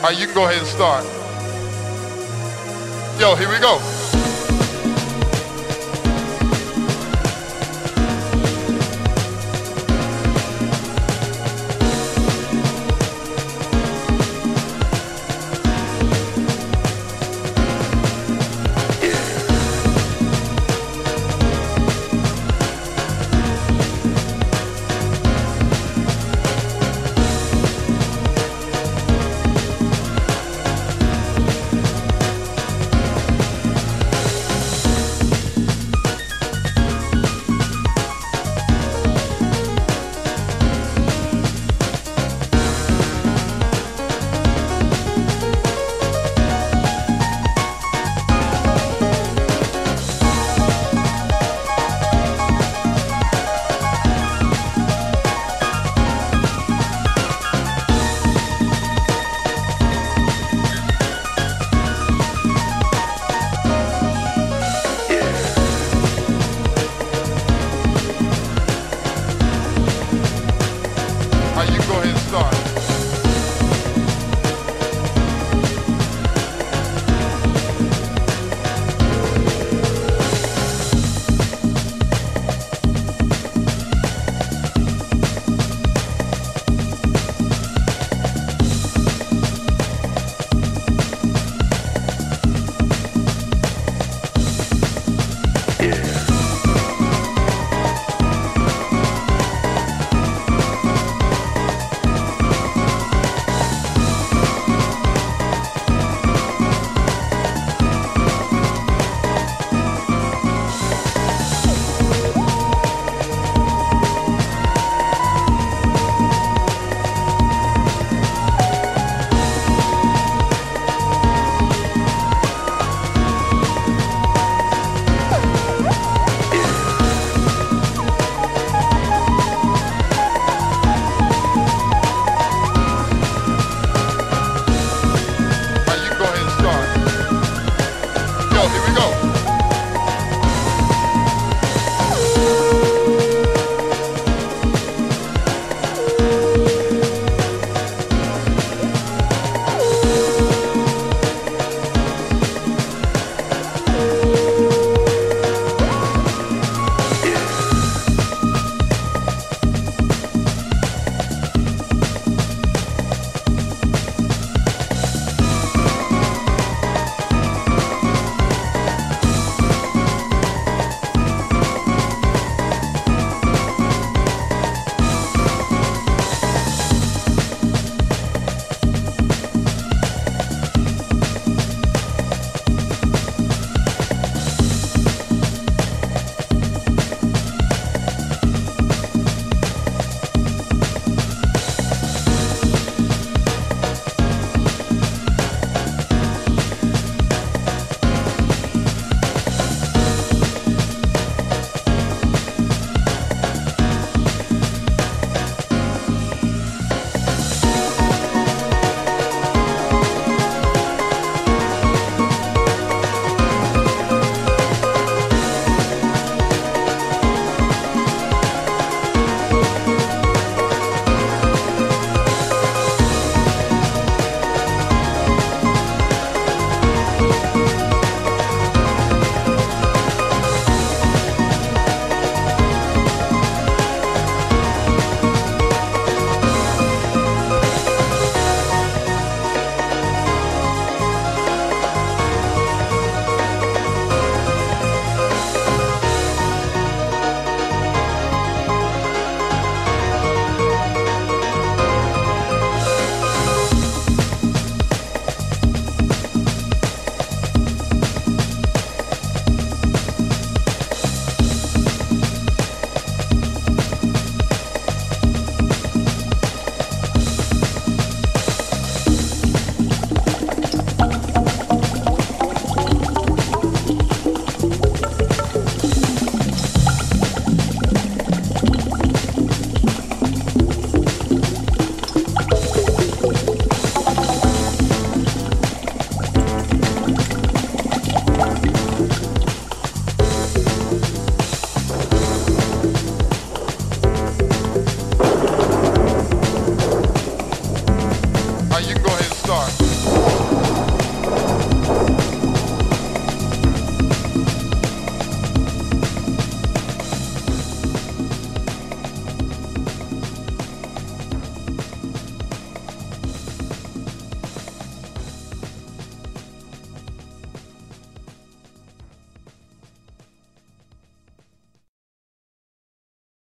All right, you can go ahead and start. Yo, here we go. his start.